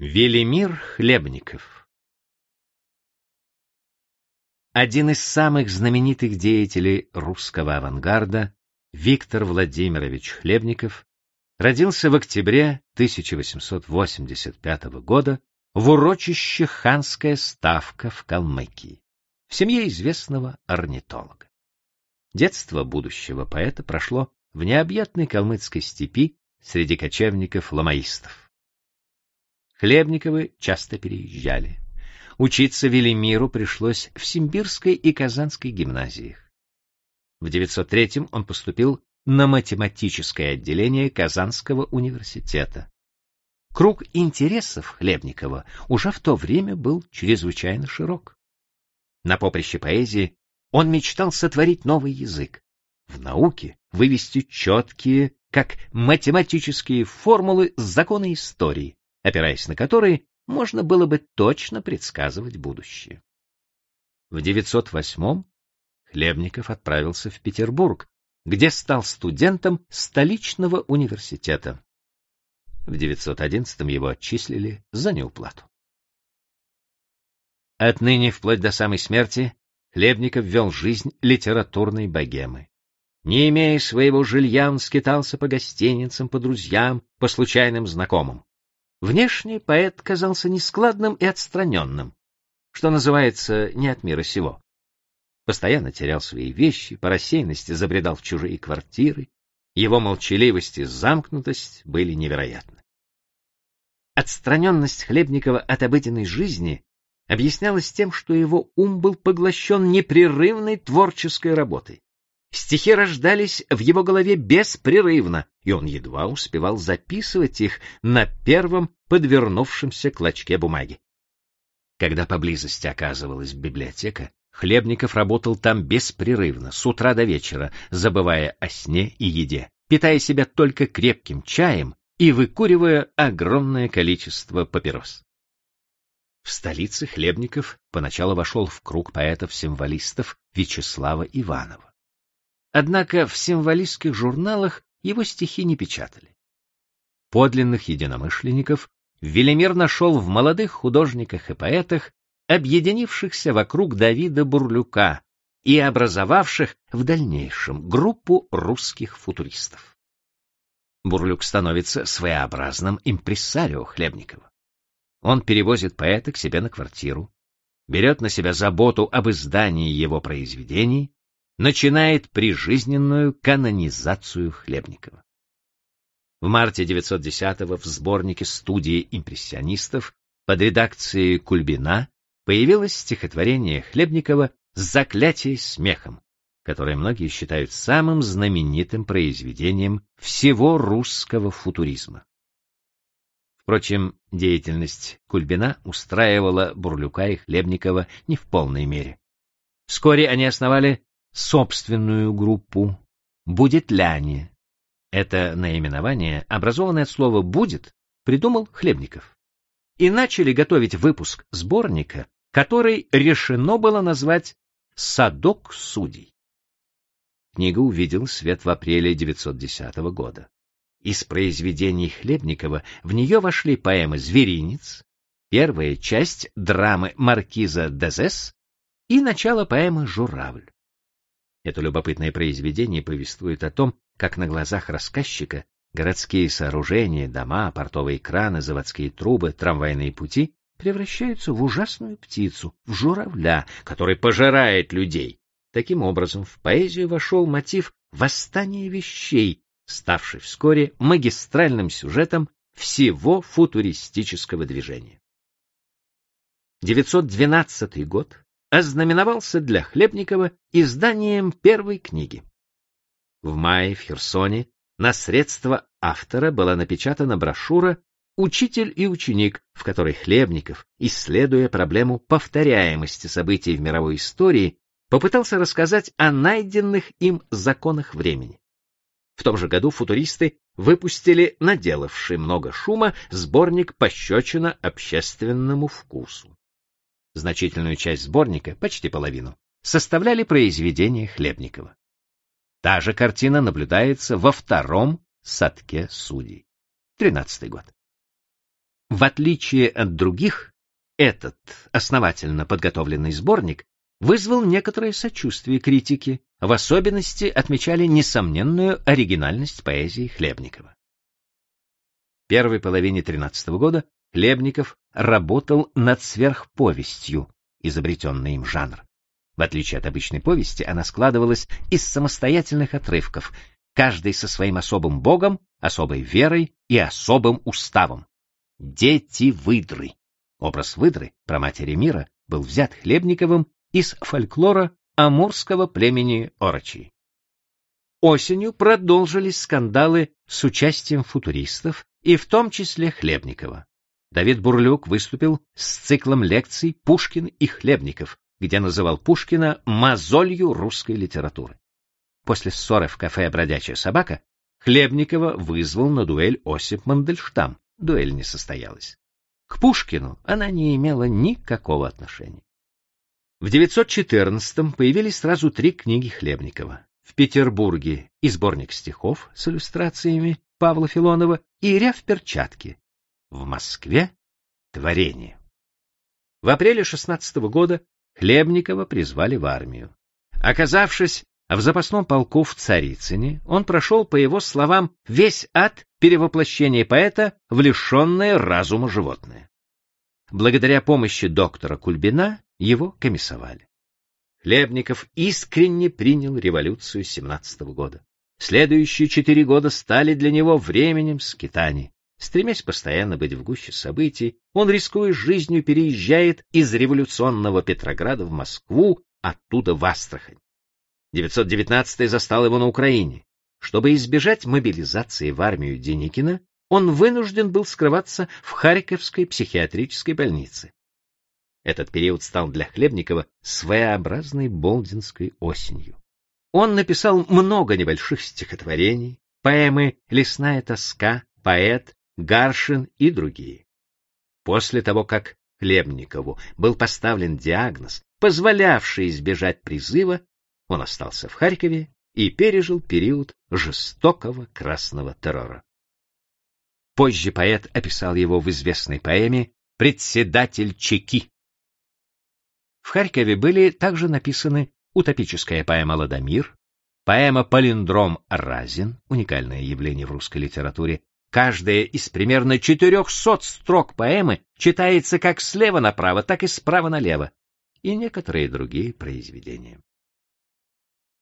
Велимир Хлебников Один из самых знаменитых деятелей русского авангарда, Виктор Владимирович Хлебников, родился в октябре 1885 года в урочище Ханская ставка в Калмыкии, в семье известного орнитолога. Детство будущего поэта прошло в необъятной калмыцкой степи среди кочевников-ламаистов. Хлебниковы часто переезжали. Учиться Велимиру пришлось в Симбирской и Казанской гимназиях. В 903-м он поступил на математическое отделение Казанского университета. Круг интересов Хлебникова уже в то время был чрезвычайно широк. На поприще поэзии он мечтал сотворить новый язык, в науке вывести четкие, как математические формулы законы истории, опираясь на которые можно было бы точно предсказывать будущее. В 908-м Хлебников отправился в Петербург, где стал студентом столичного университета. В 911-м его отчислили за неуплату. Отныне, вплоть до самой смерти, Хлебников вел жизнь литературной богемы. Не имея своего жилья, он скитался по гостиницам, по друзьям, по случайным знакомым. Внешне поэт казался нескладным и отстраненным, что называется не от мира сего. Постоянно терял свои вещи, по рассеянности забредал в чужие квартиры, его молчаливость и замкнутость были невероятны. Отстраненность Хлебникова от обыденной жизни объяснялась тем, что его ум был поглощен непрерывной творческой работой. Стихи рождались в его голове беспрерывно, и он едва успевал записывать их на первом подвернувшемся клочке бумаги. Когда поблизости оказывалась библиотека, Хлебников работал там беспрерывно, с утра до вечера, забывая о сне и еде, питая себя только крепким чаем и выкуривая огромное количество папирос. В столице Хлебников поначалу вошел в круг поэтов-символистов Вячеслава Иванова. Однако в символистских журналах его стихи не печатали. Подлинных единомышленников Велимир нашел в молодых художниках и поэтах, объединившихся вокруг Давида Бурлюка и образовавших в дальнейшем группу русских футуристов. Бурлюк становится своеобразным импрессарио Хлебникова. Он перевозит поэта к себе на квартиру, берет на себя заботу об издании его произведений начинает прижизненную канонизацию Хлебникова. В марте 910-го в сборнике студии импрессионистов под редакцией Кульбина появилось стихотворение Хлебникова «Заклятие смехом», которое многие считают самым знаменитым произведением всего русского футуризма. Впрочем, деятельность Кульбина устраивала Бурлюка и Хлебникова не в полной мере. Вскоре они основали собственную группу «Будет ляне». Это наименование, образованное от слова «будет», придумал Хлебников. И начали готовить выпуск сборника, который решено было назвать «Садок судей». Книга увидела свет в апреле 910 года. Из произведений Хлебникова в нее вошли поэмы «Зверинец», первая часть драмы маркиза Дезес и начало поэмы «Журавль». Это любопытное произведение повествует о том, как на глазах рассказчика городские сооружения, дома, портовые краны, заводские трубы, трамвайные пути превращаются в ужасную птицу, в журавля, который пожирает людей. Таким образом, в поэзию вошел мотив восстания вещей, ставший вскоре магистральным сюжетом всего футуристического движения. 912 год ознаменовался для Хлебникова изданием первой книги. В мае в Херсоне на средства автора была напечатана брошюра «Учитель и ученик», в которой Хлебников, исследуя проблему повторяемости событий в мировой истории, попытался рассказать о найденных им законах времени. В том же году футуристы выпустили наделавший много шума сборник «Пощечина общественному вкусу». Значительную часть сборника, почти половину, составляли произведения Хлебникова. Та же картина наблюдается во втором садке судей. Тринадцатый год. В отличие от других, этот основательно подготовленный сборник вызвал некоторое сочувствие критики, в особенности отмечали несомненную оригинальность поэзии Хлебникова. В первой половине 13 года Хлебников работал над сверхповестью, изобретенный им жанр. В отличие от обычной повести, она складывалась из самостоятельных отрывков, каждый со своим особым богом, особой верой и особым уставом. Дети выдры. Образ выдры, про матери мира, был взят Хлебниковым из фольклора амурского племени Орочи. Осенью продолжились скандалы с участием футуристов и в том числе Хлебникова. Давид Бурлюк выступил с циклом лекций «Пушкин и Хлебников», где называл Пушкина мозолью русской литературы. После ссоры в кафе «Бродячая собака» Хлебникова вызвал на дуэль Осип Мандельштам. Дуэль не состоялась. К Пушкину она не имела никакого отношения. В 914-м появились сразу три книги Хлебникова. В Петербурге и сборник стихов с иллюстрациями Павла Филонова и «Ря в перчатке». В Москве — творение. В апреле 16 -го года Хлебникова призвали в армию. Оказавшись в запасном полку в Царицыне, он прошел, по его словам, весь ад перевоплощения поэта в лишенное разума животное. Благодаря помощи доктора Кульбина его комиссовали. Хлебников искренне принял революцию 17 -го года. Следующие четыре года стали для него временем скитаний. Стремясь постоянно быть в гуще событий, он, рискуя жизнью, переезжает из революционного Петрограда в Москву, оттуда в Астрахань. 919 застал его на Украине. Чтобы избежать мобилизации в армию Деникина, он вынужден был скрываться в Харьковской психиатрической больнице. Этот период стал для Хлебникова своеобразной болдинской осенью. Он написал много небольших стихотворений, поэмы «Лесная тоска», «Поэт», «Гаршин» и другие. После того, как Хлебникову был поставлен диагноз, позволявший избежать призыва, он остался в Харькове и пережил период жестокого красного террора. Позже поэт описал его в известной поэме «Председатель Чеки». В Харькове были также написаны утопическая поэма «Ладомир», поэма «Палиндром Разин», уникальное явление в русской литературе. Каждая из примерно 400 строк поэмы читается как слева направо, так и справа налево, и некоторые другие произведения.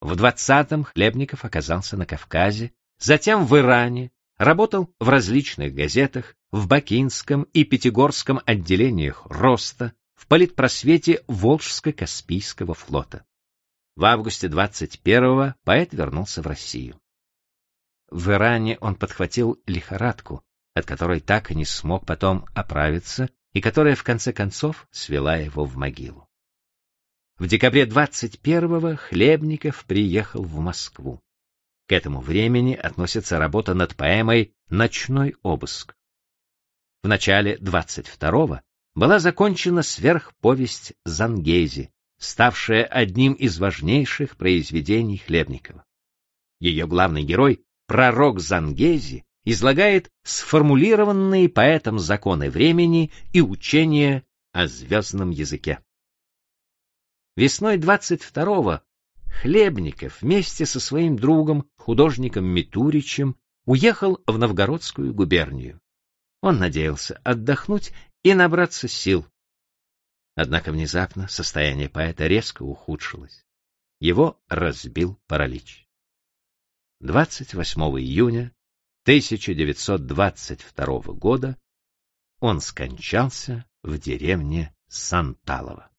В 20-м Хлебников оказался на Кавказе, затем в Иране, работал в различных газетах, в Бакинском и Пятигорском отделениях Роста, в политпросвете Волжско-Каспийского флота. В августе 21-го поэт вернулся в Россию. В Иране он подхватил лихорадку, от которой так и не смог потом оправиться и которая в конце концов свела его в могилу. В декабре 21-го Хлебников приехал в Москву. К этому времени относится работа над поэмой «Ночной обыск». В начале 22-го была закончена сверхповесть Зангези, ставшая одним из важнейших произведений Хлебникова. Ее главный герой, пророк Зангези, излагает сформулированные поэтом законы времени и учения о звездном языке. Весной 22-го Хлебников вместе со своим другом, художником Митуричем, уехал в Новгородскую губернию. Он надеялся отдохнуть и набраться сил. Однако внезапно состояние поэта резко ухудшилось. Его разбил паралич. 28 июня 1922 года он скончался в деревне Санталово.